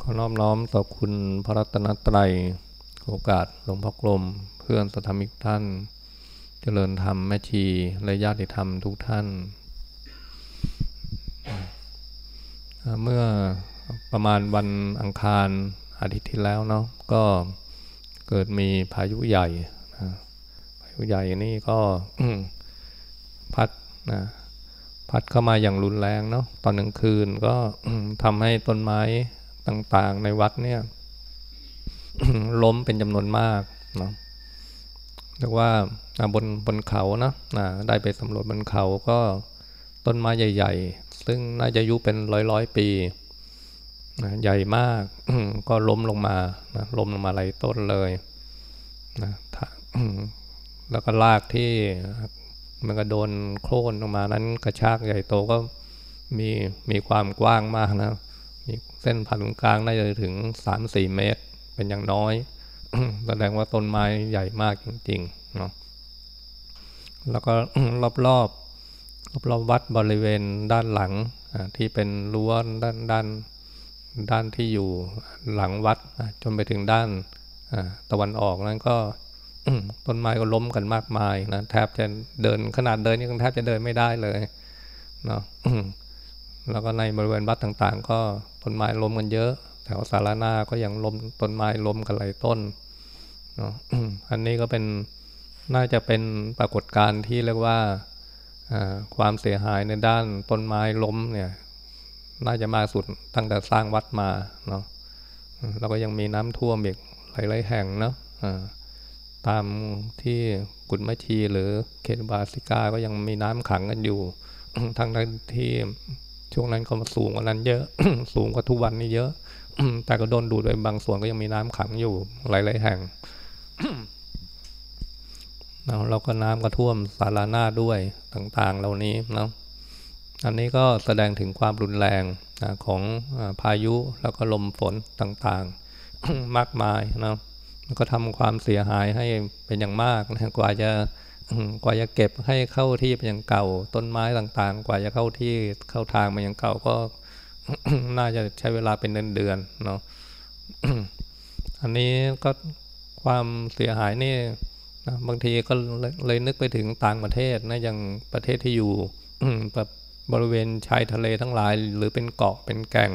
ขอน้อมน้อมต่อคุณพระรัตนตรัยโอกาสหลวงพ่อกลม เพื่อนสัทมิกท่าน เจริญธรรมแม่ชีและญาติธรรมทุกท่าน เมื่อประมาณวันอังคารอาทิตย์ที่แล้วเนาะก็เกิดมีพายุใหญ่พายุใหญ่นี่ก็พัดนะ พัดเข้ามาอย่างรุนแรงเนาะตอนกลางคืนก็ทำให้ต้นไม้ต่างๆ ในวัดเนี่ยล้มเป็นจำนวนมากเนาะเรียกว่าบนบนเขานะได้ไปสำรวจบนเขาก็ต้นไม้ใหญ่ ๆ ซึ่งน่าจะอายุเป็นร้อยร้อยปีนะใหญ่มากก็ล้มลงมานะล้มลงมาหลายต้นเลยนะแล้วก็ลากที่ มันก็โดนโค่นออกมานั้นกระชากใหญ่โตก็มีมีความกว้างมากนะมีเส้นผ่านกลางน่าจะถึงสามสี่เมตร เป็นอย่างน้อยแสดงว่าต้นไม้ใหญ่มากจริงๆเนาะแล้วก็รอบรอบรอบวัดบริเวณด้านหลังที่เป็นรั้วด้านด้านด้านที่อยู่หลังวัดจนไปถึงด้านตะวันออกนั้นก็ ต้นไม้ก็ล้มกันมากมายนะแทบจะเดินขนาดเดินนี่แทบจะเดินไม่ได้เลยเนาะแล้วก็ในบริเวณวัดต่างๆ ก็ต้นไม้ล้มกันเยอะ แถวสารนาก็ยังล้มต้นไม้ล้มกันหลายต้นเนาะอันนี้ก็เป็นน่าจะเป็นปรากฏการณ์ที่เรียกว่าความเสียหายในด้านต้นไม้ล้มเนี่ย น่าจะมากสุดตั้งแต่สร้างวัดมาเนาะแล้วก็ยังมีน้ำท่วมอีกหลายๆแห่งเนาะ ตามที่กุฎมะชีหรือเขตบาสิกาก็ยังมีน้ำขังกันอยู่ ทั้งที่ช่วงนั้นก็มาสูงกว่านั้นเยอะ สูงกว่าทุกวันนี้เยอะ แต่ก็โดนดูดไปบางส่วนก็ยังมีน้ำขังอยู่หลายๆแห่งเราก็น้ำก็ท่วมสาราหน้าด้วยต่างๆ เหล่านี้เนาะอันนี้ก็แสดงถึงความรุนแรงของพายุแล้วก็ลมฝนต่างๆ มากมายนะ ก็ทำความเสียหายให้เป็นอย่างมากนะกว่าจะกว่าจะเก็บให้เข้าที่เป็นอย่างเก่า ต้นไม้ต่างๆ กว่าจะเข้าที่เข้าทางเป็นอย่างเก่าก็น่าจะใช้เวลาเป็นเดือนๆเนาะอันนี้ก็ความเสียหายนี่นะบางทีก็เลยนึกไปถึงต่างประเทศนะอย่างประเทศที่อยู่แบบบริเวณชายทะเลทั้งหลาย หรือเป็นเกาะเป็นแก่ง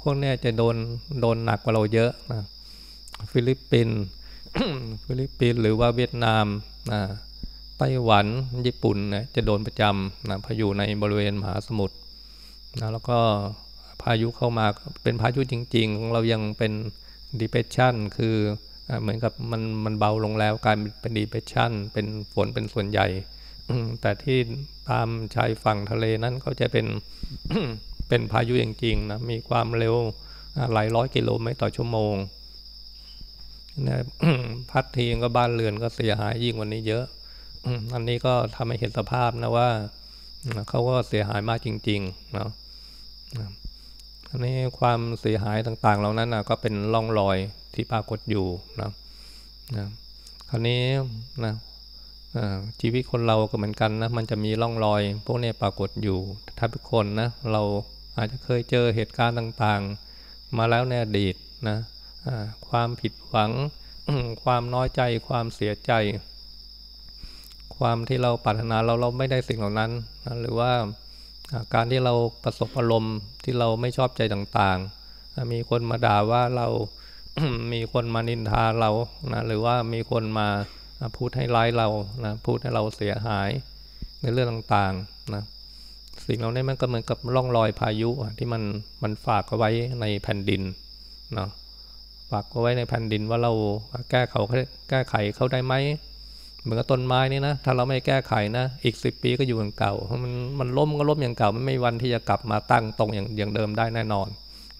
พวกนี้จะโดนโดนหนักกว่าเราเยอะนะ ฟิลิปปินส์ฟิลิปปินส์หรือว่าเวียดนามนะไต้หวันญี่ปุ่นนะจะโดนประจำนะพายุในบริเวณมหาสมุทรนะแล้วก็พายุเข้ามาเป็นพายุจริง ๆ ของเรายังเป็น depression คือเหมือนกับมันมันเบาลงแล้วกลายเป็น depression เป็นฝนเป็นส่วนใหญ่ แต่ที่ตามชายฝั่งทะเลนั้นเขาจะเป็นเป็นพายุจริงๆนะมีความเร็วหลายร้อยกิโลเมตรต่อชั่วโมง นะพัดทีก็บ้านเรือนก็เสียหายยิ่งว่านี้เยอะอันนี้ก็ทำให้เห็นสภาพนะว่าเขาก็เสียหายมากจริงๆเนาะอันนี้ความเสียหายต่างๆ เหล่านั้นนะก็เป็นร่องรอยที่ปรากฏอยู่นะนะคราวนี้นะชีวิตคนเราก็เหมือนกันนะมันจะมีร่องรอย พวกนี้ปรากฏอยู่ถ้าทุกคนนะเราอาจจะเคยเจอเหตุการณ์ต่างๆ มาแล้วในอดีตนะ ความผิดหวัง ความน้อยใจ ความเสียใจ ความที่เราปรารถนาเราเราไม่ได้สิ่งเหล่านั้นนะหรือว่าการที่เราประสบอารมณ์ที่เราไม่ชอบใจต่างๆ มีคนมาด่าว่าเรา มีคนมานินทาเรานะหรือว่ามีคนมาพูดให้ร้ายเรานะพูดให้เราเสียหายในเรื่องต่างๆนะสิ่งเหล่านี้มันก็เหมือนกับร่องรอยพายุที่มันมันฝากเอาไว้ในแผ่นดินเนาะ ฝากเอาไว้ในแผ่นดินว่าเราแก้เขาแก้ไขเขาได้ไหมเหมือนกับต้นไม้นี่นะถ้าเราไม่แก้ไขนะ อีกสิบปีก็อยู่อย่างเก่า มันมันล้มก็ล้มอย่างเก่า มันไม่วันที่จะกลับมาตั้งตรงอย่างอย่างเดิมได้แน่นอน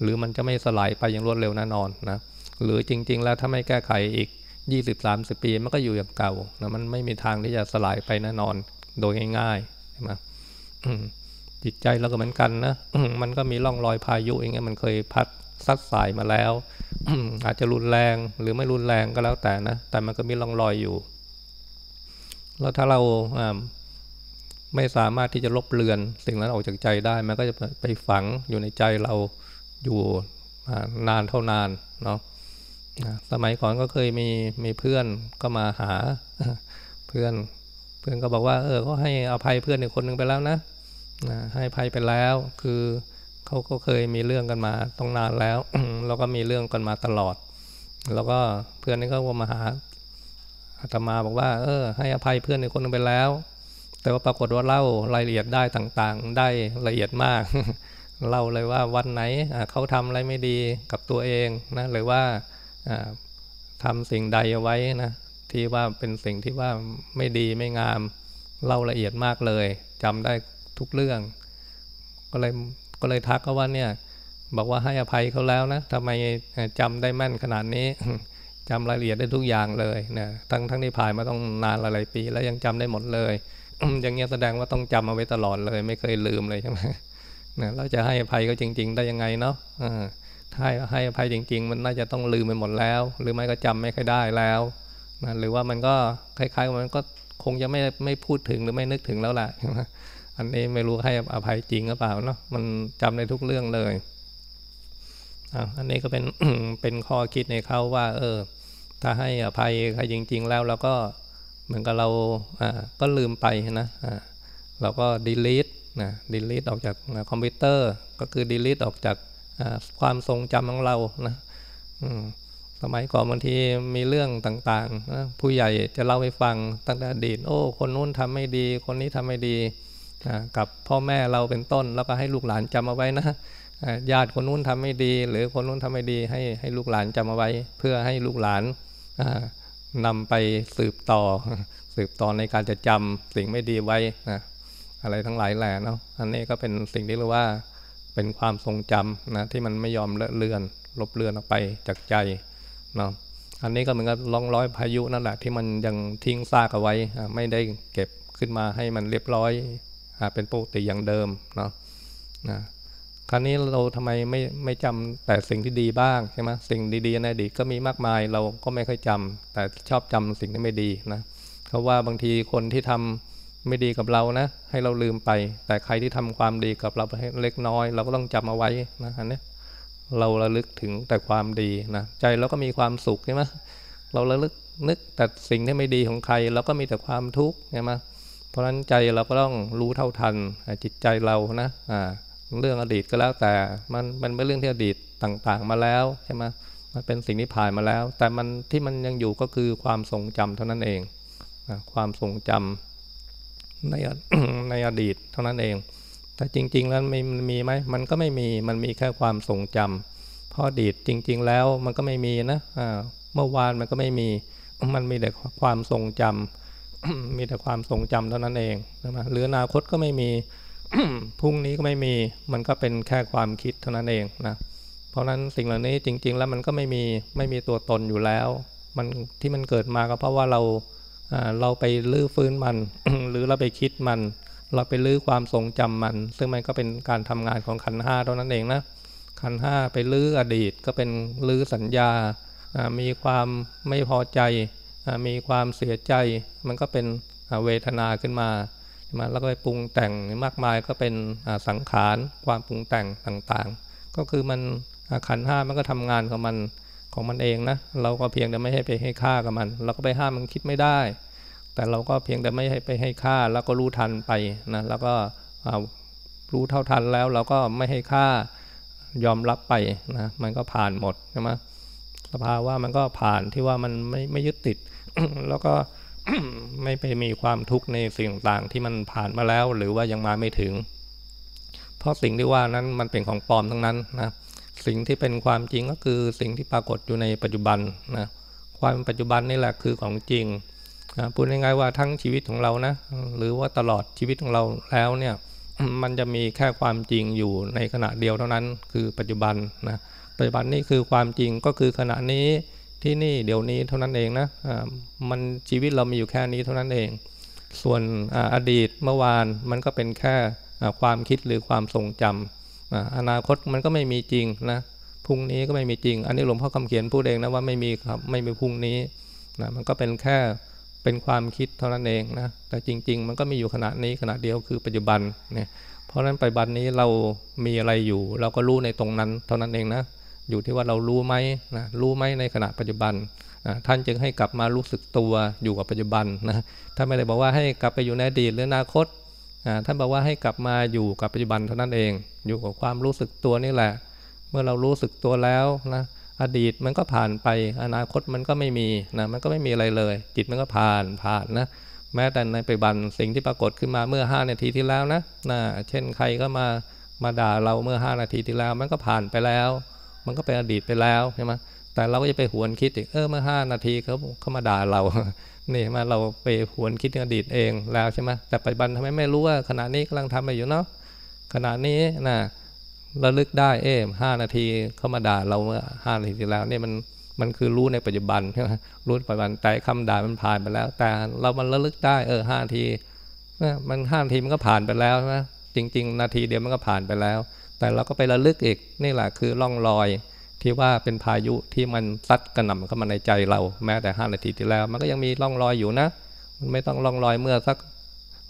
หรือมันจะไม่สลายไปอย่างรวดเร็วแน่นอนนะหรือจริง ๆ แล้วถ้าไม่แก้ไขอีกยี่สิบสามสิบปีมันก็อยู่อย่างเก่านะมันไม่มีทางที่จะสลายไปแน่นอนโดยง่ายๆใช่ไหมจิตใจเราก็เหมือนกันนะมันก็มีร่องรอยพายุอย่างเงี้ยมันเคยพัด ซัดสายมาแล้ว อาจจะรุนแรงหรือไม่รุนแรงก็แล้วแต่นะ แต่มันก็มีร่องรอยอยู่ แล้วถ้าเราไม่สามารถที่จะลบเลือน สิ่งนั้นออกจากใจได้ มันก็จะไปฝังอยู่ในใจเราอยู่นานเท่านานเนาะสมัยก่อนก็เคยมีมีเพื่อนก็มาหาเพื่อน เพื่อนก็บอกว่า เออเขาให้อภัยเพื่อนอีกคนหนึ่งไปแล้วนะให้อภัยไปแล้ว คือ เขาก็เคยมีเรื่องกันมาต้องนานแล้วแล้วก็มีเรื่องกันมาตลอด แล้วก็เพื่อนนี่ก็มาหาอาตมาบอกว่า เออ ให้อภัยเพื่อนอีกคนนึงไปแล้ว แต่ว่าปรากฏว่าเล่ารายละเอียดได้ต่างๆ ได้ละเอียดมากเล่าเลยว่าวันไหนเขาทำอะไรไม่ดีกับตัวเองนะหรือว่าทำสิ่งใดเอาไว้นะที่ว่าเป็นสิ่งที่ว่าไม่ดีไม่งามเล่าละเอียดมากเลยจำได้ทุกเรื่อง ก็เลย ก็เลยทักเขาว่าเนี่ยบอกว่าให้อภัยเขาแล้วนะทำไมจำได้แม่นขนาดนี้จำรายละเอียดได้ทุกอย่างเลยนะทั้งทั้งที่ผ่านมาต้องนานหลายปี แล้วยังจำได้หมดเลย อย่างเงี้ยแสดงว่าต้องจำเอาไว้ตลอดเลย ไม่เคยลืมเลยใช่ไหมนะเราจะให้อภัยเขาจริง ๆ ได้ยังไงเนาะถ้าให้อภัยจริง ๆ มันน่าจะต้องลืมไปหมดแล้ว หรือไม่ก็จำไม่ค่อยได้แล้วนะหรือว่ามันก็คล้ายๆมันก็คงจะไม่ไม่พูดถึงหรือไม่นึกถึงแล้วแหละ อันนี้ไม่รู้ให้อภัยจริงหรือเปล่าเนาะมันจำได้ทุกเรื่องเลยอันนี้ก็เป็นเป็นข้อคิดในเขาว่า เออ ถ้าให้อภัยใครจริง ๆ แล้วเราก็เหมือนกับเราอ่าก็ลืมไปนะอ่าเราก็ delete นะ delete ออกจากคอมพิวเตอร์ ก็คือ delete ออกจากความทรงจำของเรานะสมัยก่อนบางทีมีเรื่องต่างๆนะผู้ใหญ่จะเล่าให้ฟังตั้งแต่อดีตโอ้ คนนู้นทำไม่ดี คนนี้ทำไม่ดี กับพ่อแม่เราเป็นต้น แล้วก็ให้ลูกหลานจำเอาไว้นะญาติคนนู้นทำไม่ดี หรือคนนู้นทำไม่ดีให้ให้ลูกหลานจำเอาไว้ เพื่อให้ลูกหลานนำไปสืบต่อ สืบต่อในการจะจำสิ่งไม่ดีไว้นะอะไรทั้งหลายแหล่เนาะอันนี้ก็เป็นสิ่งที่เรียกว่าเป็นความทรงจำนะที่มันไม่ยอมเลอะเลือน ลบเลือนออกไปจากใจเนาะอันนี้ก็เหมือนกับล่องร้อยพายุนั่นแหละที่มันยังทิ้งซากเอาไว้ ไม่ได้เก็บขึ้นมาให้มันเรียบร้อย เป็นปกติอย่างเดิมเนาะนะคราวนี้เราทำไมไม่ไม่จำแต่สิ่งที่ดีบ้างใช่ไหมสิ่งดีๆในอดีตก็มีมากมายเราก็ไม่ค่อยจำแต่ชอบจำสิ่งที่ไม่ดีนะเพราว่าบางทีคนที่ทำไม่ดีกับเรานะ ให้เราลืมไป แต่ใครที่ทำความดีกับเราเล็กน้อย เราก็ต้องจำเอาไว้นะอันนี้เราระลึกถึงแต่ความดีนะใจเราก็มีความสุขใช่ไหมเราระลึกนึกแต่สิ่งที่ไม่ดีของใครเราก็มีแต่ความทุกข์ใช่ไหม เพราะฉะนั้นใจเราก็ต้องรู้เท่าทันจิตใจเรานะอ่าเรื่องอดีตก็แล้วแต่มันมันเป็นเรื่องที่อดีตต่างๆมาแล้วใช่ไหมมันเป็นสิ่งที่ผ่านมาแล้ว แต่มันที่มันยังอยู่ก็คือความทรงจำเท่านั้นเองนะความทรงจำในในอดีตเท่านั้นเอง แต่จริง ๆ แล้วมันมีไหมมันก็ไม่มีมันมีแค่ความทรงจำเพราะอดีตจริง ๆ แล้วมันก็ไม่มีนะเมื่อวานมันก็ไม่มีมันมีแต่ความทรงจำ มีแต่ความทรงจำเท่านั้นเองนะหรืออนาคตก็ไม่มีพรุ่งนี้ก็ไม่มีมันก็เป็นแค่ความคิดเท่านั้นเองนะเพราะนั้นสิ่งเหล่านี้จริง ๆ แล้วมันก็ไม่มีไม่มีตัวตนอยู่แล้ว มันที่มันเกิดมาก็เพราะว่าเราเราไปลื้อฟื้นมัน หรือเราไปคิดมัน เราไปลื้อความทรงจำมัน ซึ่งมันก็เป็นการทำงานของขันห้าเท่านั้นเองนะขันห้าไปลื้ออดีตก็เป็นลื้อสัญญามีความไม่พอใจ มีความเสียใจ มันก็เป็นเวทนาขึ้นมามาแล้วก็ไปปรุงแต่งมากมายก็เป็นสังขารความปรุงแต่งต่างๆ ก็คือมันขันห้ามันก็ทำงานของมันของมันเองนะ เราก็เพียงแต่ไม่ให้ไปให้ค่ากับมัน เราก็ไปห้ามมันคิดไม่ได้ แต่เราก็เพียงแต่ไม่ให้ไปให้ค่า แล้วก็รู้ทันไปนะแล้วก็รู้เท่าทันแล้วเราก็ไม่ให้ค่ายอมรับไปนะมันก็ผ่านหมดใช่ไหมสภาวะมันก็ผ่านที่ว่ามันไม่ไม่ยึดติด แล้วก็ไม่ไปมีความทุกข์ในสิ่งต่างที่มันผ่านมาแล้ว หรือว่ายังมาไม่ถึง เพราะสิ่งที่ว่านั้นมันเป็นของปลอมทั้งนั้นนะสิ่งที่เป็นความจริงก็คือสิ่งที่ปรากฏอยู่ในปัจจุบันนะความปัจจุบันนี่แหละคือของจริงนะพูดง่ายๆว่าทั้งชีวิตของเรานะหรือว่าตลอดชีวิตของเราแล้วเนี่ยมันจะมีแค่ความจริงอยู่ในขณะเดียวเท่านั้น คือปัจจุบันนะปัจจุบันนี่คือความจริงก็คือขณะนี้ ที่นี่เดี๋ยวนี้เท่านั้นเองนะมันชีวิตเรามีอยู่แค่นี้เท่านั้นเอง ส่วนอดีตเมื่อวานมันก็เป็นแค่ความคิดหรือความทรงจำอนาคตมันก็ไม่มีจริงนะพรุ่งนี้ก็ไม่มีจริง อันนี้หลวงพ่อคำเขียนพูดเองนะว่าไม่มีครับไม่มีพรุ่งนี้นะมันก็เป็นแค่เเป็นความคิดเท่านั้นเองนะแต่จริง ๆ มันก็มีอยู่ขณะนี้ขณะเดียวคือปัจจุบันเนี่ยเพราะฉะนั้นปัจจุบันนี้เรามีอะไรอยู่ เราก็รู้ในตรงนั้นเท่านั้นเองนะ อยู่ที่ว่าเรารู้ไหมนะรู้ไหมในขณะปัจจุบันท่านจึงให้กลับมารู้สึกตัวอยู่กับปัจจุบันนะท่านไม่ได้บอกว่าให้กลับไปอยู่ในอดีตหรืออนาคตท่านบอกว่าให้กลับมาอยู่กับปัจจุบันเท่านั้นเอง อยู่กับความรู้สึกตัวนี่แหละ เมื่อเรารู้สึกตัวแล้วนะอดีตมันก็ผ่านไป อนาคตมันก็ไม่มีนะมันก็ไม่มีอะไรเลย จิตมันก็ผ่านผ่านนะแม้แต่ในปัจจุบันสิ่งที่ปรากฏขึ้นมาเมื่อ 5 นาทีที่แล้วนะนะเช่นใครก็มามาด่าเราเมื่อ 5 นาทีที่แล้ว มันก็ผ่านไปแล้ว มันก็เป็นอดีตไปแล้วใช่ไหมแต่เราก็จะไปหวนคิดอีกเออเมื่อ5นาทีเขาเขามาด่าเรานี่มาเราไปหวนคิดถึงอดีตเองแล้วใช่ไหมแต่ปัจจุบันทำไมไม่รู้ว่าขณะนี้กำลังทำอะไรอยู่เนาะขณะนี้นะระลึกได้เอ๊ห้านาทีเขามาด่าเราเมื่อห้านาทีที่แล้วเนี่ยมันมันคือรู้ในปัจจุบันใช่ไหมรู้ปัจจุบันแต่คำด่ามันผ่านไปแล้ว แต่เรามันระลึกได้เออห้านาทีมันห้านาทีมันก็ผ่านไปแล้วนะจริง ๆ นาทีเดียวมันก็ผ่านไปแล้ว แต่เราก็ไประลึกอีกนี่แหละคือร่องรอยที่ว่าเป็นพายุที่มันซัดกระหน่ำเข้ามาในใจเรา แม้แต่ห้านาทีที่แล้ว มันก็ยังมีร่องรอยอยู่นะ มันไม่ต้องร่องรอยเมื่อสัก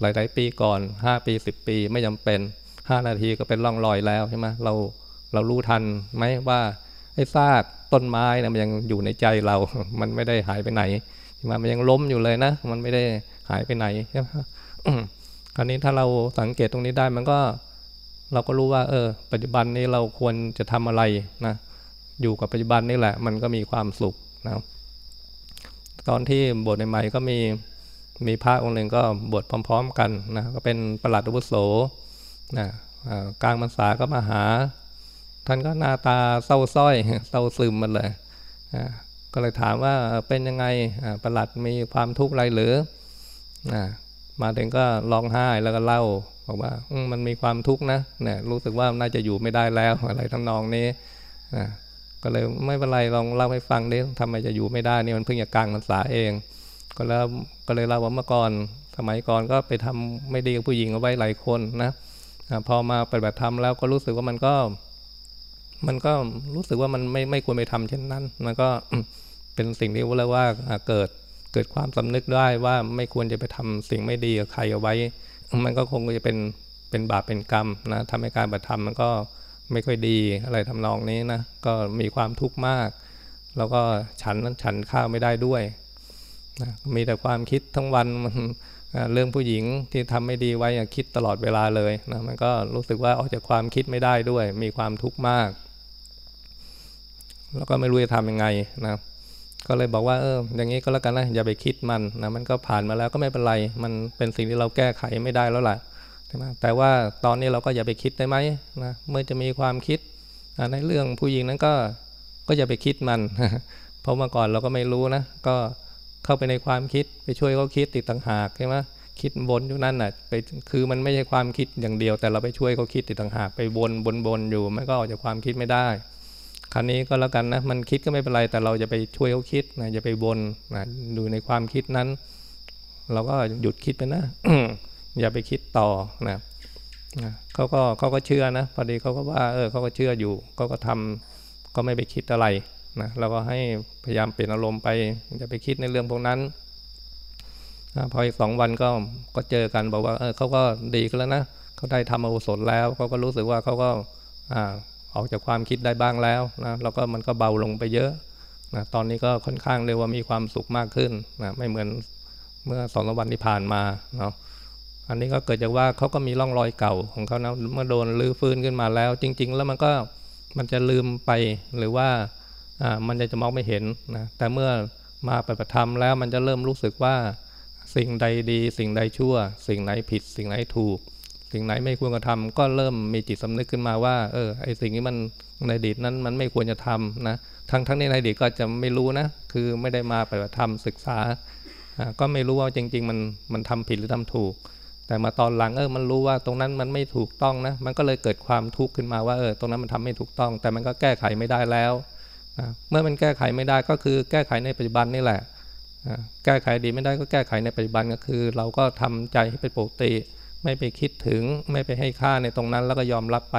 หลาย ๆ ปีก่อนห้าปีสิบปีไม่จาเป็นห้านาทีก็เป็นร่องรอยแล้วใช่ไหมเราเรารู้ทันไหมว่าไอ้ซากต้นไม้นะมันยังอยู่ในใจเรา มันไม่ได้หายไปไหนใช่ไหมมันยังล้มอยู่เลยนะ มันไม่ได้หายไปไหนใช่ไหมคราวนี้ถ้าเราสังเกตตรงนี้ได้มันก็ เราก็รู้ว่า เออ ปัจจุบันนี้เราควรจะทำอะไรนะ อยู่กับปัจจุบันนี่แหละ มันก็มีความสุขนะตอนที่บวชใหม่ก็มีมีพระองค์หนึ่งก็บวชพร้อม ๆ กันนะก็เป็นประหลัดอุปโสนะกลางพรรษาก็มาหา ท่านก็หน้าตาเศร้าส้อย เศร้าซึมมันเลยก็เลยถามว่าเป็นยังไงประหลัดมีความทุกข์อะไรหรือมาถึงก็ร้องไห้แล้วก็เล่า บอกว่ามันมีความทุกข์นะเนี่ยรู้สึกว่าน่าจะอยู่ไม่ได้แล้วอะไรทั้งนองนี้ก็เลยไม่เป็นไรลองเล่าให้ฟังดิทำไมจะอยู่ไม่ได้นี่มันเพิ่งจะกลางพรรษาเอง ก็แล้วก็เลยเล่าว่าเมื่อก่อนสมัยก่อนก็ไปทำไม่ดีกับผู้หญิงเอาไว้หลายคนนะพอมาปฏิบัติธรรมแล้วก็รู้สึกว่ามันก็ มันก็รู้สึกว่ามันไม่ไม่ควรไปทำเช่นนั้น มันก็เป็นสิ่งที่เรียกว่าเกิดเกิดความสำนึกได้ว่าไม่ควรจะไปทำสิ่งไม่ดีกับใครเอาไว้ มันก็คงจะเป็นเป็นบาปเป็นกรรมนะทำให้การบัติธรรมมันก็ไม่ค่อยดีอะไรทำนองนี้นะก็มีความทุกข์มาก แล้วก็ฉันนั้นฉันข้าวไม่ได้ด้วยนะมีแต่ความคิดทั้งวันมันเรื่องผู้หญิงที่ทำไม่ดีไว้คิดตลอดเวลาเลยนะมันก็รู้สึกว่าออกจากความคิดไม่ได้ด้วย มีความทุกข์มาก แล้วก็ไม่รู้จะทำยังไงนะ ก็เลยบอกว่าเอออย่างนี้ก็แล้วกันนะอย่าไปคิดมันนะมันก็ผ่านมาแล้วก็ไม่เป็นไร มันเป็นสิ่งที่เราแก้ไขไม่ได้แล้วแหละใช่ไหมแต่ว่าตอนนี้เราก็อย่าไปคิดได้ไหมนะเมื่อจะมีความคิดในเรื่องผู้หญิงนั้นก็ก็อย่าไปคิดมันเพราะเมื่อก่อนเราก็ไม่รู้นะก็เข้าไปในความคิดไปช่วยเขาคิดติดต่างหากใช่ไหมคิดบนอยู่นั่นน่ะไปคือมันไม่ใช่ความคิดอย่างเดียว แต่เราไปช่วยเขาคิดติดต่างหากไปบนบนบนอยู่มันก็ออกจากความคิดไม่ได้ ครั้นี้ก็แล้วกันนะมันคิดก็ไม่เป็นไรแต่เราจะไปช่วยเขาคิดนะอย่าไปบนนะดูในความคิดนั้น เราก็หยุดคิดไปนะอย่าไปคิดต่อนะเขาก็เขาก็เชื่อนะพอดีเขาก็ว่า เออเขาก็เชื่ออยู่เขาก็ทำก็ไม่ไปคิดอะไรนะเราก็ให้พยายามเปลี่ยนอารมณ์ไปอย่าไปคิดในเรื่องพวกนั้นพออีกสองวันก็ก็เจอกันบอกว่าเออเขาก็ดีขึ้นแล้วนะเขาได้ทำอวุศลแล้วเขาก็รู้สึกว่าเขาก็อ่า ออกจากความคิดได้บ้างแล้วนะแล้วก็มันก็เบาลงไปเยอะนะตอนนี้ก็ค่อนข้างเรียกว่ามีความสุขมากขึ้นนะไม่เหมือนเมื่อสองวันที่ผ่านมาเนาะอันนี้ก็เกิดจากว่าเขาก็มีร่องรอยเก่าของเขานะเมื่อโดนลื้อฟื้นขึ้นมาแล้ว จริง ๆ แล้วมันก็มันจะลืมไปหรือว่าอ่ามันจะจะมองไม่เห็นนะแต่เมื่อมาปฏิบัติธรรมแล้วมันจะเริ่มรู้สึกว่าสิ่งใดดี สิ่งใดชั่ว สิ่งไหนผิด สิ่งไหนถูก สิ่งไหนไม่ควรกระทำก็เริ่มมีจิตสำนึกขึ้นมาว่า เออไอสิ่งนี้มันในอดีตนั้นมันไม่ควรจะทำนะทั้งทั้งในอดีตก็จะไม่รู้นะ คือไม่ได้มาไปฏิบัติธรรมศึกษา ก็ไม่รู้ว่าจริง ๆ มันมันทำผิดหรือทำถูก แต่มาตอนหลังเออมันรู้ว่าตรงนั้นมันไม่ถูกต้องนะ มันก็เลยเกิดความทุกข์ขึ้นมาว่าเออตรงนั้นมันทำไม่ถูกต้อง แต่มันก็แก้ไขไม่ได้แล้วนะเมื่อมันแก้ไขไม่ได้ก็คือแก้ไขในปัจจุบันนี่แหละแก้ไขดีไม่ได้ก็แก้ไขในปัจจุบันก็คือ เราก็ทำใจให้เป็นปกติ ไม่ไปคิดถึงไม่ไปให้ค่าในตรงนั้นแล้วก็ยอมรับไป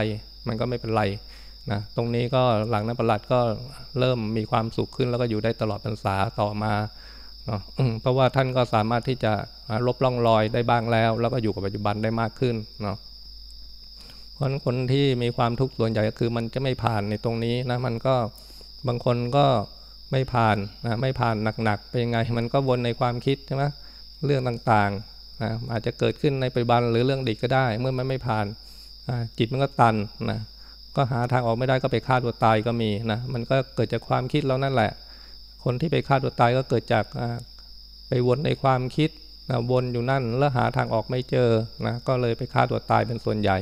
มันก็ไม่เป็นไรนะตรงนี้ก็หลังนั้นประหลัดก็เริ่มมีความสุขขึ้นแล้วก็อยู่ได้ตลอดพรรษาต่อมาเนาะเพราะว่าท่านก็สามารถที่จะลบล่องรอยได้บ้างแล้ว แล้วก็อยู่กับปัจจุบันได้มากขึ้นเนาะเพราะคนที่มีความทุกข์ส่วนใหญ่ก็คือมันจะไม่ผ่านในตรงนี้นะมันก็บางคนก็ไม่ผ่านนะไม่ผ่านหนักๆเป็นยังไง มันก็วนในความคิดใช่ไหมเรื่องต่าง นะอาจจะเกิดขึ้นในปัจจุบันหรือเรื่องเดีก็ได้ เมื่อมันไม่ผ่านจิตมันก็ตันนะก็หาทางออกไม่ได้ก็ไปฆ่าตัวตายก็มีนะมันก็เกิดจากความคิดแล้วนั่นแหละ คนที่ไปฆ่าตัวตายก็เกิดจากไปวนในความคิดนะวนอยู่นั่นแล้วหาทางออกไม่เจอนะก็เลยไปฆ่าตัวตายเป็นส่วนใหญ่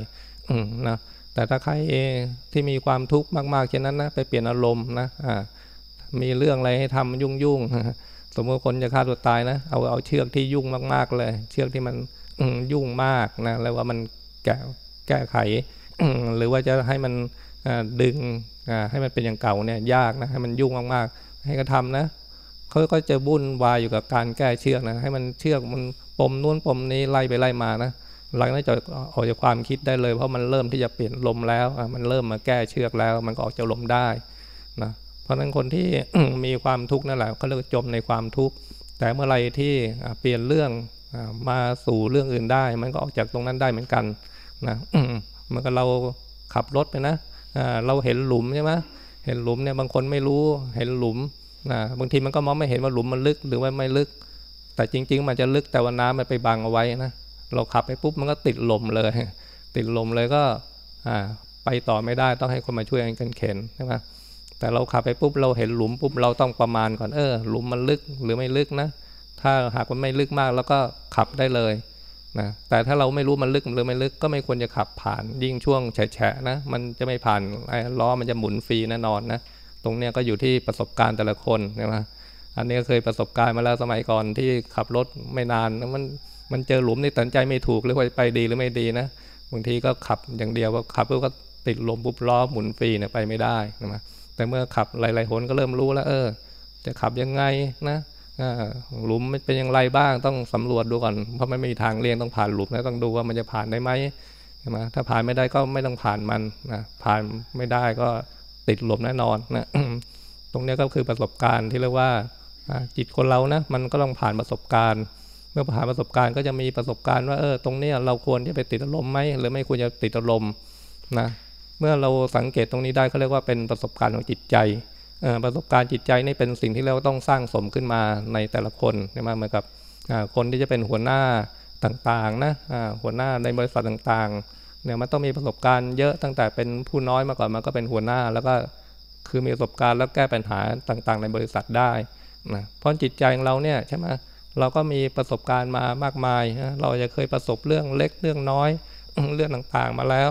นะแต่ถ้าใครเองที่มีความทุกข์มากๆเช่นนั้นนะไปเปลี่ยนอารมณ์นะมีเรื่องอะไรให้ทำยุ่งยุ่ง สมมติคนจะฆ่าตัวตายนะ เอาเอาเชือกที่ยุ่งมากๆเลย เชือกที่มันยุ่งมากนะแล้วว่ามันแก้แก้ไข หรือว่าจะให้มันดึงให้มันเป็นอย่างเก่าเนี่ยยากนะให้มันยุ่งมากๆ ให้กระทำนะเขาก็จะบุ่นวายอยู่กับการแก้เชือกนะให้มันเชือกมันปมนู้นปมนี้ไล่ไปไล่มานะหลังนั้นจะออกจากความคิดได้เลย เพราะมันเริ่มที่จะเปลี่ยนลมแล้วมันเริ่มมาแก้เชือกแล้ว มันก็ออกจากลมได้นะ เพราะฉะนั้นคนที่มีความทุกข์นั่นแหละเขาเรียกจมในความทุกข์แต่เมื่อไรที่เปลี่ยนเรื่องมาสู่เรื่องอื่นได้ มันก็ออกจากตรงนั้นได้เหมือนกันนะเมื่อเราขับรถไปนะเราเห็นหลุมใช่ไหมเห็นหลุมเนี่ยบางคนไม่รู้เห็นหลุมนะบางทีมันก็มองไม่เห็นว่าหลุมมันลึกหรือว่าไม่ลึก แต่จริง ๆ มันจะลึกแต่ว่าน้ำมันไปบังเอาไว้นะเราขับไปปุ๊บมันก็ติดลมเลย ติดลมเลยก็ไปต่อไม่ได้ต้องให้คนมาช่วยกันเข็นใช่ไหม แต่เราขับไปปุ๊บเราเห็นหลุมปุ๊บเราต้องประมาณก่อนเออ หลุมมันลึกหรือไม่ลึกนะ ถ้าหากมันไม่ลึกมาก แล้วก็ขับได้เลยนะแต่ถ้าเราไม่รู้มันลึกหรือไม่ลึกก็ไม่ควรจะขับผ่านยิ่งช่วงแฉะนะ มันจะไม่ผ่านล้อมันจะหมุนฟรีแน่นอนนะตรงเนี้ยก็อยู่ที่ประสบการณ์แต่ละคนนะมอันนี้ก็เคยประสบการณ์มาแล้วสมัยก่อนที่ขับรถไม่นานมันมันเจอหลุมนี่ตัดใจไม่ถูกหรือว่าไปดีหรือไม่ดีนะบางทีก็ขับอย่างเดียวก็ขับปุ๊บก็ติดลมปุ๊บล้อหมุนฟรีเนี่ยไปไม่ได้นะ แต่เมื่อขับหลายๆหนก็เริ่มรู้แล้ว เออ จะขับยังไงนะหลุมเป็นอย่างไรบ้างต้องสำรวจดูก่อน เพราะมันไม่มีทางเลี่ยงต้องผ่านหลุมแล้วต้องดูว่ามันจะผ่านได้ไหมใช่ไหมถ้าผ่านไม่ได้ก็ไม่ต้องผ่านมันนะผ่านไม่ได้ก็ติดหลุมแน่นอนนะตรงนี้ก็คือประสบการณ์ที่เรียกว่าจิตคนเรานะมันก็ต้องผ่านประสบการณ์ เมื่อผ่านประสบการณ์ก็จะมีประสบการณ์ว่าเออตรงนี้เราควรจะไปติดอารมณ์ไหมหรือไม่ควรจะติดอารมณ์นะ เมื่อเราสังเกตตรงนี้ได้เขาเรียกว่าเป็นประสบการณ์ของจิตใจประสบการณ์จิตใจนี่เป็นสิ่งที่เราต้องสร้างสมขึ้นมาในแต่ละคนใช่ไหมเหมือนกับคนที่จะเป็นหัวหน้าต่างๆนะหัวหน้าในบริษัทต่างๆเนี่ยมันต้องมีประสบการณ์เยอะตั้งแต่เป็นผู้น้อยมาก่อนมันก็เป็นหัวหน้า แล้วก็คือมีประสบการณ์แล้วแก้ปัญหาต่างๆ ในบริษัทได้นะเพราะจิตใจของเราเนี่ยใช่ไหมเราก็มีประสบการณ์มามากมาย เราจะเคยประสบเรื่องเล็กเรื่องน้อยเรื่องต่างๆมาแล้ว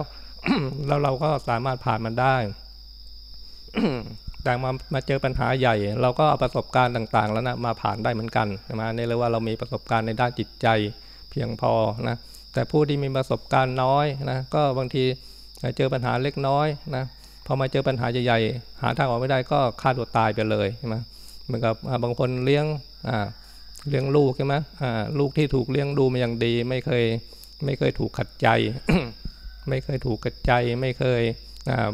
แล้วเราก็สามารถผ่านมันได้ แต่มามาเจอปัญหาใหญ่ เราก็เอาประสบการณ์ต่างๆ แล้วนะมาผ่านได้เหมือนกันใช่ไหมนี่เรียกว่าเรามีประสบการณ์ในด้านจิตใจเพียงพอนะแต่ผู้ที่มีประสบการณ์น้อยนะก็บางทีเจอปัญหาเล็กน้อยนะพอมาเจอปัญหาใหญ่ๆหาทางออกไม่ได้ก็ฆ่าตัวตายไปเลยใช่ไหมเหมือนกับบางคนเลี้ยงเลี้ยงลูกใช่ไหมลูกที่ถูกเลี้ยงดูมาอย่างดี ไม่เคยไม่เคยถูกขัดใจ ไม่เคยถูกกระใจไม่เคย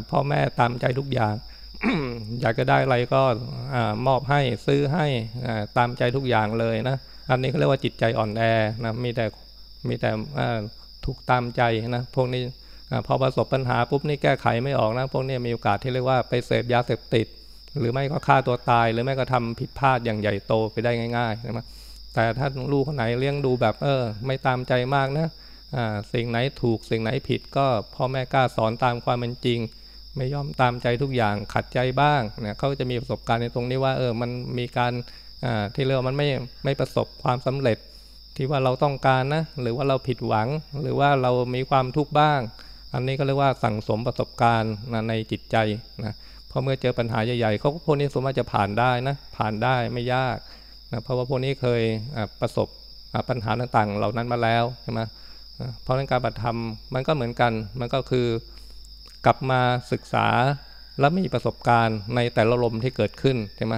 พ่อแม่ตามใจทุกอย่าง อยากจะได้อะไรก็มอบให้ซื้อให้ตามใจทุกอย่างเลยนะอันนี้เขาเรียกว่าจิตใจอ่อนแอนะมีแต่มีแต่ถูกตามใจนะพวกนี้พอประสบปัญหาปุ๊บนี่แก้ไขไม่ออกนะพวกนี้มีโอกาสที่เรียกว่าไปเสพยาเสพติด หรือไม่ก็ฆ่าตัวตาย หรือไม่ก็ทำผิดพลาดอย่างใหญ่โตไปได้ง่ายๆนะแต่ถ้าลูกคนไหนเลี้ยงดูแบบเออ ไม่ตามใจมากนะ สิ่งไหนถูกสิ่งไหนผิดก็พ่อแม่กล้าสอนตามความเป็นจริง ไม่ยอมตามใจทุกอย่างขัดใจบ้างเนี่ยเขาจะมีประสบการณ์ในตรงนี้ว่าเออมันมีการที่เรียกว่ามันไม่ไม่ประสบความสำเร็จที่ว่าเราต้องการนะหรือว่าเราผิดหวัง หรือว่าเรามีความทุกข์บ้าง อันนี้ก็เรียกว่าสั่งสมประสบการณ์ในจิตใจนะพอเมื่อเจอปัญหาใหญ่ๆเขาพวกนี้สมมติจะผ่านได้นะผ่านได้ไม่ยากนะเพราะว่าพวกนี้เคยประสบปัญหาต่างๆ เหล่านั้นมาแล้วใช่ไหม เพราะนั้นการปฏิธรรมมันก็เหมือนกัน มันก็คือกลับมาศึกษาและมีประสบการณ์ในแต่ละลมที่เกิดขึ้นใช่ไหม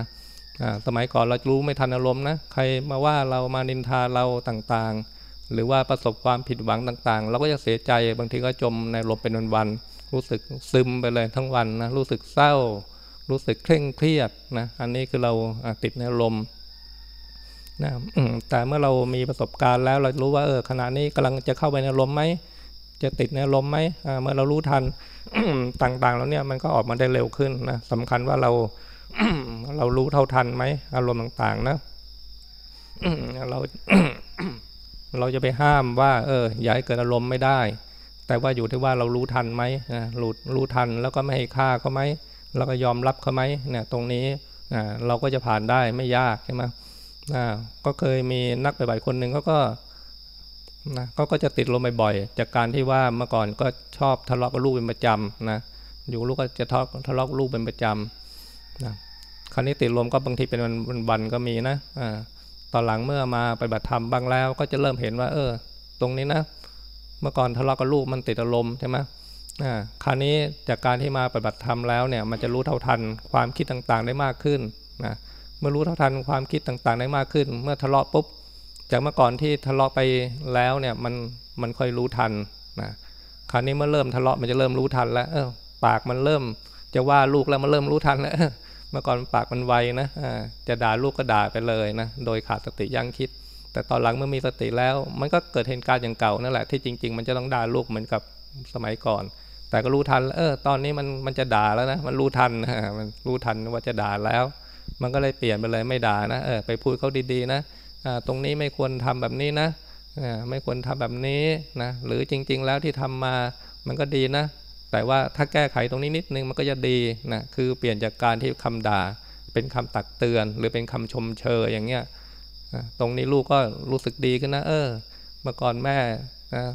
สมัยก่อนเรารู้ไม่ทันอารมณ์นะใครมาว่าเรามานินทาเราต่างๆ หรือว่าประสบความผิดหวังต่างๆ เราก็จะเสียใจบางทีก็จมในลมเป็นวันๆรู้สึกซึมไปเลยทั้งวันนะรู้สึกเศร้า รู้สึกเคร่งเครียดนะอันนี้คือเราติดในลม นะแต่เมื่อเรามีประสบการณ์แล้วเรารู้ว่าเออขณะนี้กำลังจะเข้าไปในลมไหมจะติดในลมไหมเมื่อเรารู้ทันต่างๆ แล้วเนี่ยมันก็ออกมาได้เร็วขึ้นนะสำคัญว่าเราเรารู้เท่าทันไหมอารมณ์ต่างๆนะเราเราจะไปห้ามว่า เอออย่าให้เกิดอารมณ์ไม่ได้ แต่ว่าอยู่ที่ว่าเรารู้ทันไหมรู้รู้ทันแล้วก็ไม่ให้ค่าเขาไหมแล้วก็ยอมรับเขาไหมเนี่ยตรงนี้เราก็จะผ่านได้ไม่ยากใช่ไหม ก็เคยมีนักปฏิบัติคนหนึ่งเขาก็นะก็ก็จะติดลมบ่อยๆจากการที่ว่าเมื่อก่อนก็ชอบทะเลาะกับลูกเป็นประจำนะอยู่ลูกก็จะทะเลาะทะเลาะกับลูกเป็นประจำนะคราวนี้ติดลมก็บางทีเป็นวันๆก็มีนะอ่าตอนหลังเมื่อมาปฏิบัติธรรมบ้างแล้ว ก็จะเริ่มเห็นว่า เออ ตรงนี้นะ เมื่อก่อนทะเลาะกับลูกมันติดอารมณ์ใช่ไหมอ่าคราวนี้จากการที่มาปฏิบัติธรรมแล้วเนี่ย มันจะรู้เท่าทันความคิดต่างๆได้มากขึ้นนะ เมื่อรู้เท่าทันความคิดต่างๆ ได้มากขึ้น เมื่อทะเลาะปุ๊บ จากเมื่อก่อนที่ทะเลาะไปแล้วเนี่ยมันมันค่อยรู้ทันนะคราวนี้เมื่อเริ่มทะเลาะมันจะเริ่มรู้ทันแล้ว เออปากมันเริ่ม จะว่าลูกแล้วมันเริ่มรู้ทันแล้วเมื่อก่อนปากมันไวนะจะด่าลูกก็ด่าไปเลยนะโดยขาดสติยั้งคิด แต่ตอนหลังเมื่อมีสติแล้ว มันก็เกิดเหตุการณ์อย่างเก่านั่นแหละที่จริง ๆ มันจะต้องด่าลูกเหมือนกับสมัยก่อน แต่ก็รู้ทันเออตอนนี้มันมันจะด่าแล้วนะมันรู้ทันมันรู้ทันว่าจะด่าแล้ว มันก็เลยเปลี่ยนไปเลยไม่ด่านะเออไปพูดเขาดีๆนะตรงนี้ไม่ควรทำแบบนี้นะไม่ควรทำแบบนี้นะหรือจริง ๆ แล้วที่ทำมามันก็ดีนะ แต่ว่าถ้าแก้ไขตรงนี้นิดนึงมันก็จะดีนะคือเปลี่ยนจากการที่คำด่า เป็นคำตักเตือน หรือเป็นคำชมเชยอย่างเงี้ยตรงนี้ลูกก็รู้สึกดีขึ้นนะ เออ เมื่อก่อนแม่นะ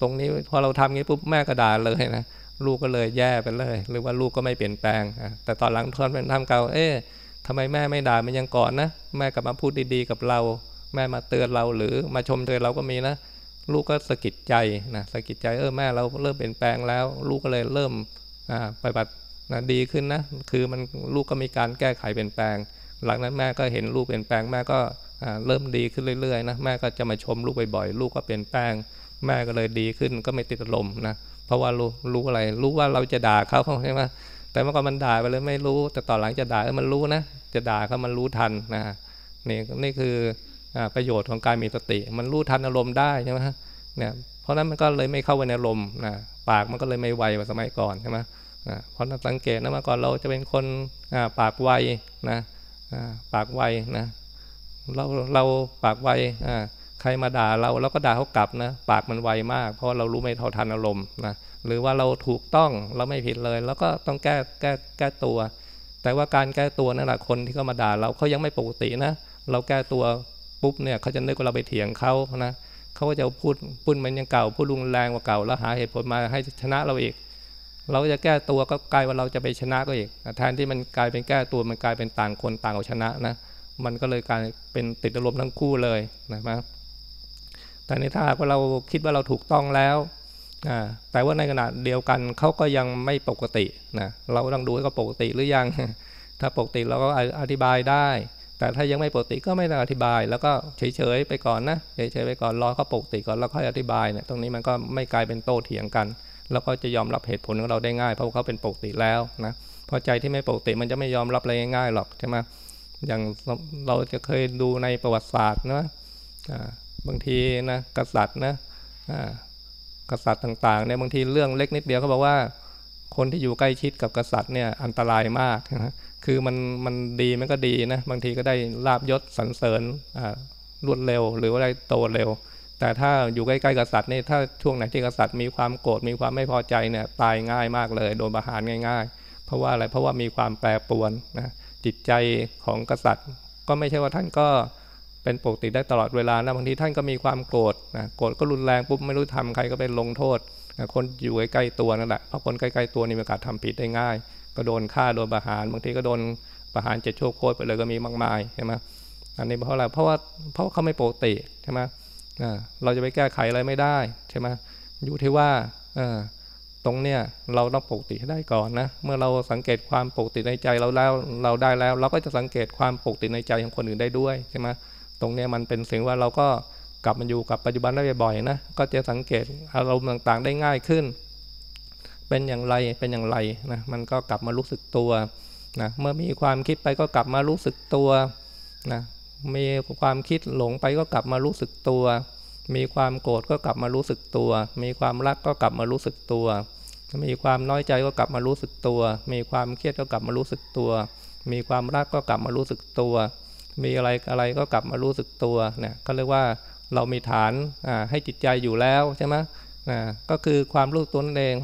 ตรงนี้พอเราทำงี้ปุ๊บแม่ก็ด่าเลยนะลูกก็เลยแย่ไปเลย หรือว่าลูกก็ไม่เปลี่ยนแปลงแต่ตอนหลังทอนเป็นทำเก่าเอ๊ะ ทำไมแม่ไม่ด่ามันยังก่อนนะ แม่กลับมาพูดดีๆกับเรา แม่มาเตือนเราหรือมาชมเตือนเราก็มีนะ ลูกก็สะกิดใจนะสะกิดใจเออแม่เราเริ่มเปลี่ยนแปลงแล้ว ลูกก็เลยเริ่มไปบัตินะดีขึ้นนะ คือมันลูกก็มีการแก้ไขเปลี่ยนแปลง หลังนั้นแม่ก็เห็นลูกเปลี่ยนแปลงแม่ก็เริ่มดีขึ้นเรื่อยๆนะแม่ก็จะมาชมลูกบ่อยๆ ลูกก็เปลี่ยนแปลง แม่ก็เลยดีขึ้นก็ไม่ติดลมนะเพราะว่ารู้รู้อะไร รู้ว่าเราจะด่าเขาใช่ไหม แต่เมื่อก่อนมันด่าไปเลยไม่รู้ แต่ตอนหลังจะด่าเออมันรู้นะ จะด่าเขามันรู้ทันนะนี่นี่คือประโยชน์ของการมีสติ มันรู้ทันอารมณ์ได้ใช่ไหมเนี่ยเพราะนั้นมันก็เลยไม่เข้าไปในอารมณ์นะปากมันก็เลยไม่ไวกว่าสมัยก่อนใช่ไหมเพราะนั้นสังเกตนะเมื่อก่อนเราจะเป็นคนปากไวนะปากไวนะเราเราปากไวใครมาด่าเราเราก็ด่าเขากลับนะ ปากมันไวมาก เพราะเรารู้ไม่เท่าทันอารมณ์นะ หรือว่าเราถูกต้องเราไม่ผิดเลย แล้วก็ต้องแก้แก้แก้ตัว แต่ว่าการแก้ตัวนั่นแหละคนที่เขามาด่าเราเขายังไม่ปกตินะ เราแก้ตัวปุ๊บเนี่ยเขาจะนึกว่าเราไปเถียงเขานะเขาก็จะพูดพูดมันยังเก่าพูดรุนแรงกว่าเก่า แล้วหาเหตุผลมาให้ชนะเราอีก เราจะแก้ตัวก็กลายว่าเราจะไปชนะก็อีกแทนที่มันกลายเป็นแก้ตัวมันกลายเป็นต่างคนต่างเอาชนะนะมันก็เลยกลายเป็นติดอารมณ์ทั้งคู่เลยนะครับแต่ในถ้าว่าเราคิดว่าเราถูกต้องแล้ว แต่ว่าในขณะเดียวกันเขาก็ยังไม่ปกตินะเราต้องดูให้เขาปกติหรือยัง ถ้าปกติเราก็อธิบายได้ แต่ถ้ายังไม่ปกติก็ไม่ต้องอธิบาย แล้วก็เฉยๆไปก่อนนะเฉยๆไปก่อนรอเขาปกติก่อนแล้วค่อยอธิบายเนี่ยตรงนี้มันก็ไม่กลายเป็นโต้เถียงกัน แล้วก็จะยอมรับเหตุผลของเราได้ง่ายเพราะเขาเป็นปกติแล้วนะเพราะใจที่ไม่ปกติมันจะไม่ยอมรับอะไรง่ายๆหรอกใช่ไหมอย่างเราจะเคยดูในประวัติศาสตร์นะบางทีนะกษัตริย์นะ กษัตริย์ต่างๆเนี่ยบางทีเรื่องเล็กนิดเดียวเขาบอกว่า คนที่อยู่ใกล้ชิดกับกษัตริย์เนี่ยอันตรายมากนะคือมันมันดีมันก็ดีนะบางทีก็ได้ลาบยศสรรเสริญรวดเร็ว หรือว่าได้โตเร็ว แต่ถ้าอยู่ใกล้ๆกษัตริย์นี่ถ้าช่วงไหนที่กษัตริย์มีความโกรธมีความไม่พอใจเนี่ยตายง่ายมากเลย โดนประหารง่าย ๆ เพราะว่าอะไรเพราะว่ามีความแปรปรวนนะจิตใจของกษัตริย์ ก็ไม่ใช่ว่าท่านก็ เป็นปกติได้ตลอดเวลานะบางทีท่านก็มีความโกรธนะโกรธก็รุนแรงปุ๊บไม่รู้ทำใครก็เป็นลงโทษนะคนอยู่ใกล้ๆตัวนั่นแหละเพราะคนใกล้ๆตัวนี่มีโอกาสทำผิดได้ง่าย ก็โดนฆ่าโดนประหาร บางทีก็โดนประหารเจ็ดโชคโคตรไปเลยก็มีมากมายใช่ไหมอันนี้เพราะอะไรเพราะว่าเพราะเขาไม่ปกติใช่ไหมเราจะไปแก้ไขอะไรไม่ได้ใช่ไหมอยู่ที่ว่าตรงเนี้ยเราต้องปกติให้ได้ก่อนนะ เมื่อเราสังเกตความปกติในใจเราแล้วเราได้แล้ว เราก็จะสังเกตความปกติในใจของคนอื่นได้ด้วยใช่ไหม ตรงนี้มันเป็นสิ่งว่าเราก็กลับมาอยู่กับปัจจุบันได้บ่อยๆนะก็จะสังเกตอารมณ์ต่างๆได้ง่ายขึ้น เป็นอย่างไรเป็นอย่างไรนะมันก็กลับมารู้สึกตัวนะเมื่อมีความคิดไปก็กลับมารู้สึกตัวนะมีความคิดหลงไปก็กลับมารู้สึกตัว มีความโกรธก็กลับมารู้สึกตัว มีความรักก็กลับมารู้สึกตัว มีความน้อยใจก็กลับมารู้สึกตัว มีความเครียดก็กลับมารู้สึกตัว มีความรักก็กลับมารู้สึกตัว มีอะไรอะไรก็กลับมารู้สึกตัวเนี่ยก็เรียกว่าเรามีฐานให้จิตใจอยู่แล้วใช่ไหมก็คือความรู้ตัวนั่นเอง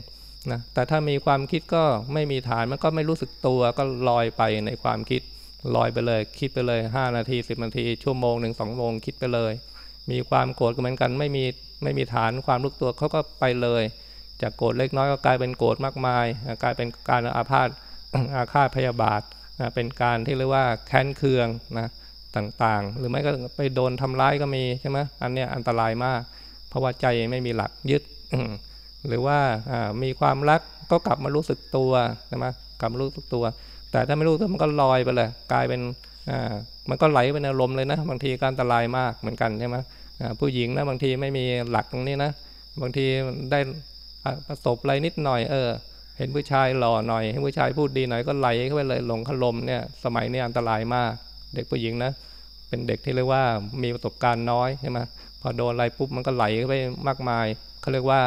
นะแต่ถ้ามีความคิดก็ไม่มีฐานมันก็ไม่รู้สึกตัวก็ลอยไปในความคิดลอยไปเลย คิดไปเลย 5 นาที 10 นาที ชั่วโมงหนึ่งสองโมงคิดไปเลย มีความโกรธเหมือนกันไม่มีไม่มีฐานความรู้ตัวเขาก็ไปเลย จากโกรธเล็กน้อยก็กลายเป็นโกรธมากมาย กลายเป็นการอาพาธอาฆาตพยาบาทนะเป็นการที่เรียกว่าแค้นเคืองนะ ต่างๆ หรือไม่ก็ไปโดนทำร้ายก็มีใช่ไหมอันนี้อันตรายมาก เพราะว่าใจไม่มีหลักยึด หรือว่ามีความรักก็กลับมารู้สึกตัวใช่ไหมกลับมารู้สึกตัว แต่ถ้าไม่รู้ตัวมันก็ลอยไปเลยกลายเป็นมันก็ไหลไปในลมเลยนะ บางทีการอันตรายมากเหมือนกันใช่ไหมผู้หญิงนะบางทีไม่มีหลักตรงนี้นะ บางทีได้ประสบอะไรนิดหน่อยเออเห็นผู้ชายหล่อหน่อยเห็นผู้ชายพูดดีหน่อยก็ไหลเข้าไปเลยหลงขลมเนี่ยสมัยนี้อันตรายมาก เด็กผู้หญิงนะ เป็นเด็กที่เรียกว่ามีประสบการณ์น้อยใช่ไหมพอโดนอะไรปุ๊บมันก็ไหลเข้าไปมากมายเขาเรียกว่า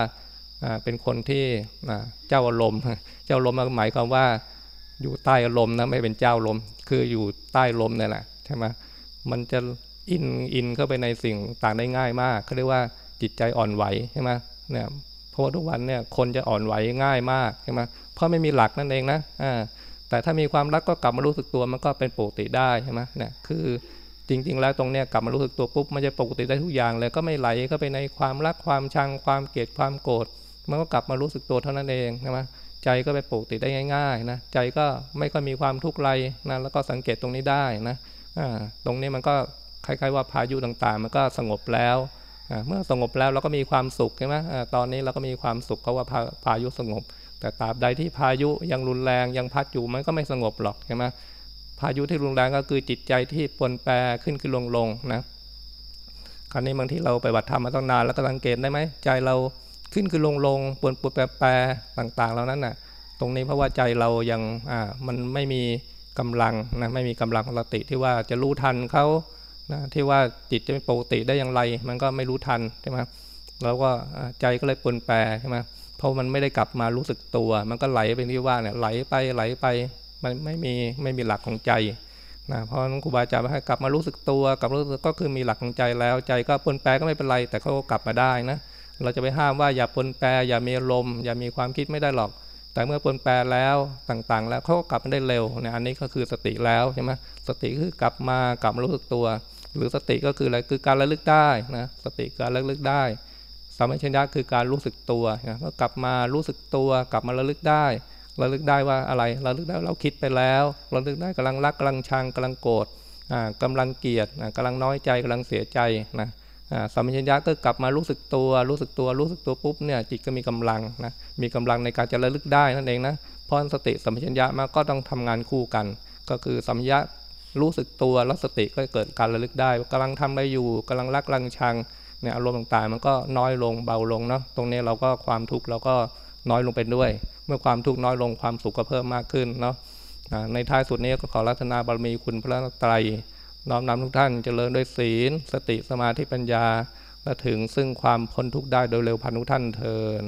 เป็นคนที่เจ้าอารมณ์เจ้าอารมณ์หมายความว่าอยู่ใต้อารมณ์นะไม่เป็นเจ้าอารมณ์คืออยู่ใต้ลมนี่แหละใช่ไหมมันจะอินอินเข้าไปในสิ่งต่างได้ง่ายมากเขาเรียกว่าจิตใจอ่อนไหวใช่ไหมเนี่ยเพราะทุกวันเนี่ยคนจะอ่อนไหวง่ายมากใช่ไหมเพราะไม่มีหลักนั่นเองนะอ่า แต่ถ้ามีความรักก็กลับมารู้สึกตัวมันก็เป็นปกติได้ใช่ไหมเนี่ยคือจริง ๆ แล้วตรงเนี้ยกลับมารู้สึกตัวปุ๊บมันจะปกติได้ทุกอย่างเลยก็ไม่ไหลเข้าไปในความรักความชังความเกลียดความโกรธมันก็กลับมารู้สึกตัวเท่านั้นเองใช่ไหมใจก็ไปปกติได้ง่ายๆนะใจก็ไม่ค่อยมีความทุกข์ไรนะแล้วก็สังเกตตรงนี้ได้นะตรงนี้มันก็คล้ายๆว่าพายุต่างๆ มันก็สงบแล้วเมื่อสงบแล้วเราก็มีความสุขใช่ไหมตอนนี้เราก็มีความสุขเพราะว่าพายุสงบ แต่ตราบใดที่พายุยังรุนแรงยังพัดอยู่มันก็ไม่สงบหรอกใช่ไหมพายุที่รุนแรงก็คือจิตใจที่ปนแปรขึ้นขึ้นลงลงนะคราวนี้บางที่เราไปบัตรธรรมมาตั้งนานแล้วก็สังเกตได้ไหมใจเราขึ้นคือลงลงปนปวดแปรแปรต่างๆแล้วนั้นน่ะ ตรงนี้เพราะว่าใจเรายังอ่ามันไม่มีกำลังนะไม่มีกำลังสติที่ว่าจะรู้ทันเขานะที่ว่าจิตจะเป็นปกติได้อย่างไร มันก็ไม่รู้ทันใช่ไหมแล้วก็ใจก็เลยปนแปรใช่ไหม เพราะมันไม่ได้กลับมารู้สึกตัว มันก็ไหลไปที่ว่าเนี่ยไหลไปไหลไป มันไม่มีไม่มีหลักของใจนะเพราะนั้นครูบาอาจารย์ให้กลับมารู้สึกตัวกลับรู้สึกก็คือมีหลักของใจแล้วใจก็ปนแปรก็ไม่เป็นไร แต่เขาก็กลับมาได้นะเราจะไปห้ามว่าอย่าปนแปรอย่ามีลมอย่ามีความคิดไม่ได้หรอก แต่เมื่อปนแปรแล้วต่างๆ แล้วเขาก็กลับมาได้เร็วเนี่ยอันนี้ก็คือสติแล้วใช่ไหมสติคือกลับมากลับมารู้สึกตัว หรือสติก็คืออะไรคือการระลึกได้นะสติการระลึกได้ สัมปชัญญะคือการรู้สึกตัวนะก็กลับมารู้สึกตัวกลับมาระลึกได้ระลึกได้ว่าอะไรระลึกได้เราคิดไปแล้วระลึกได้กำลังรักกำลังชังกำลังโกรธกำลังเกลียดกำลังน้อยใจกำลังเสียใจนะสัมปชัญญะก็กลับมารู้สึกตัวรู้สึกตัวรู้สึกตัวปุ๊บเนี่ยจิตก็มีกำลังนะมีกำลังในการจะระลึกได้นั่นเองนะเพราะสติสัมปชัญญะมาก็ต้องทำงานคู่กัน ก็คือสัมปชัญญะรู้สึกตัวแล้วสติก็เกิดการระลึกได้กำลังทำอะไรอยู่กำลังรักกำลังชัง เนี่ยอารมณ์ต่างๆ มันก็น้อยลงเบาลงเนาะตรงนี้เราก็ความทุกข์เราก็น้อยลงไปด้วย เมื่อความทุกข์น้อยลงความสุขก็เพิ่มมากขึ้นเนาะในท้ายสุดนี้ก็ขอรัตนาบารมีคุณพระไตรน้อมนำทุกท่านเจริญด้วยศีล สติสมาธิปัญญาและถึงซึ่งความพ้นทุกข์ได้โดยเร็วพันทุกท่านเทิน